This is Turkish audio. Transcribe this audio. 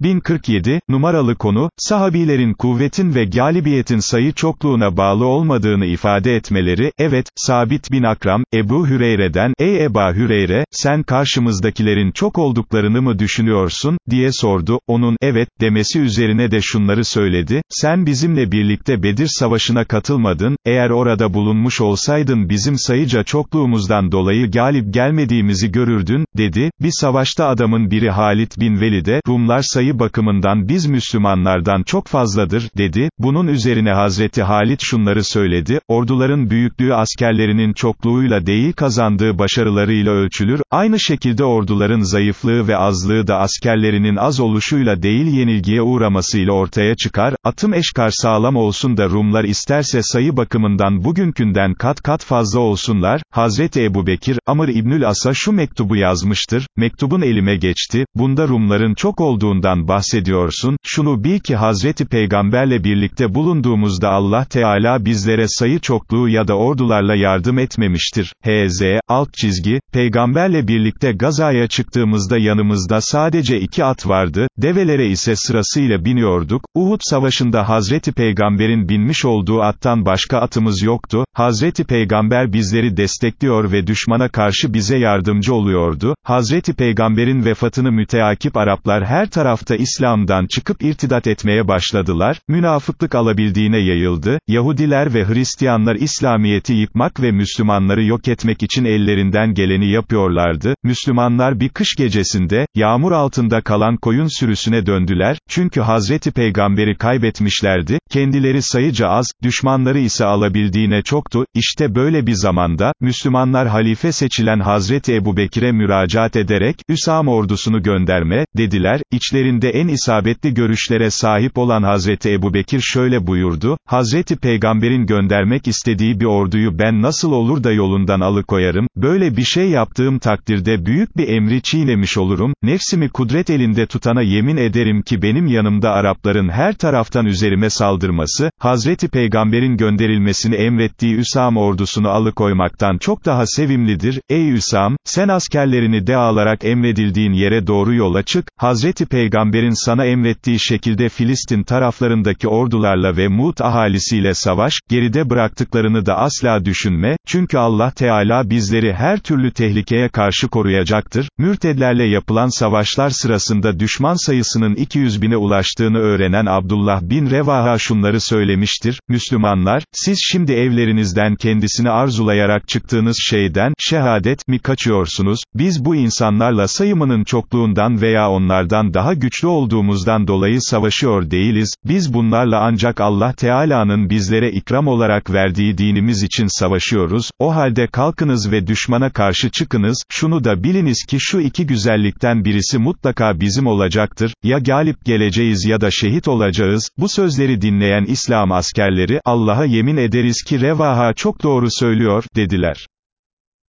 1047, numaralı konu, sahabilerin kuvvetin ve galibiyetin sayı çokluğuna bağlı olmadığını ifade etmeleri, evet, Sabit bin Akram, Ebu Hüreyre'den, ey Eba Hüreyre, sen karşımızdakilerin çok olduklarını mı düşünüyorsun, diye sordu, onun, evet, demesi üzerine de şunları söyledi, sen bizimle birlikte Bedir Savaşı'na katılmadın, eğer orada bulunmuş olsaydın bizim sayıca çokluğumuzdan dolayı galip gelmediğimizi görürdün, dedi, bir savaşta adamın biri Halit bin Velid'e, Rumlar sayı sayı bakımından biz Müslümanlardan çok fazladır, dedi, bunun üzerine Hazreti Halit şunları söyledi, orduların büyüklüğü askerlerinin çokluğuyla değil kazandığı başarılarıyla ölçülür, aynı şekilde orduların zayıflığı ve azlığı da askerlerinin az oluşuyla değil yenilgiye uğramasıyla ortaya çıkar, atım eşkar sağlam olsun da Rumlar isterse sayı bakımından bugünkünden kat kat fazla olsunlar, Hazreti Ebu Bekir, Amr İbnül As'a şu mektubu yazmıştır, mektubun elime geçti, bunda Rumların çok olduğundan bahsediyorsun, şunu bil ki Hazreti Peygamberle birlikte bulunduğumuzda Allah Teala bizlere sayı çokluğu ya da ordularla yardım etmemiştir. H.Z. alt çizgi, Peygamberle birlikte gazaya çıktığımızda yanımızda sadece iki at vardı, develere ise sırasıyla biniyorduk, Uhud savaşında Hazreti Peygamber'in binmiş olduğu attan başka atımız yoktu, Hazreti Peygamber bizleri destekliyor ve düşmana karşı bize yardımcı oluyordu, Hazreti Peygamber'in vefatını müteakip Araplar her tarafta tarafta İslam'dan çıkıp irtidat etmeye başladılar, münafıklık alabildiğine yayıldı, Yahudiler ve Hristiyanlar İslamiyeti yıkmak ve Müslümanları yok etmek için ellerinden geleni yapıyorlardı, Müslümanlar bir kış gecesinde, yağmur altında kalan koyun sürüsüne döndüler, çünkü Hazreti Peygamberi kaybetmişlerdi, kendileri sayıca az, düşmanları ise alabildiğine çoktu, işte böyle bir zamanda, Müslümanlar halife seçilen Hazreti Ebu Bekir'e müracaat ederek, Üsam ordusunu gönderme, dediler, içlerinde üzerinde en isabetli görüşlere sahip olan Hazreti Ebu Bekir şöyle buyurdu, Hazreti Peygamber'in göndermek istediği bir orduyu ben nasıl olur da yolundan alıkoyarım, böyle bir şey yaptığım takdirde büyük bir emri çiğnemiş olurum, nefsimi kudret elinde tutana yemin ederim ki benim yanımda Arapların her taraftan üzerime saldırması, Hazreti Peygamber'in gönderilmesini emrettiği Üsam ordusunu alıkoymaktan çok daha sevimlidir, ey Üsam, sen askerlerini de alarak emredildiğin yere doğru yola çık, Hazreti Peygamber peygamberin sana emrettiği şekilde Filistin taraflarındaki ordularla ve Mut ahalisiyle savaş, geride bıraktıklarını da asla düşünme, çünkü Allah Teala bizleri her türlü tehlikeye karşı koruyacaktır. Mürtedlerle yapılan savaşlar sırasında düşman sayısının 200 bine ulaştığını öğrenen Abdullah bin Revaha şunları söylemiştir, Müslümanlar, siz şimdi evlerinizden kendisini arzulayarak çıktığınız şeyden, şehadet mi kaçıyorsunuz, biz bu insanlarla sayımının çokluğundan veya onlardan daha güçlü güçlü olduğumuzdan dolayı savaşıyor değiliz, biz bunlarla ancak Allah Teala'nın bizlere ikram olarak verdiği dinimiz için savaşıyoruz, o halde kalkınız ve düşmana karşı çıkınız, şunu da biliniz ki şu iki güzellikten birisi mutlaka bizim olacaktır, ya galip geleceğiz ya da şehit olacağız, bu sözleri dinleyen İslam askerleri, Allah'a yemin ederiz ki Revaha çok doğru söylüyor, dediler.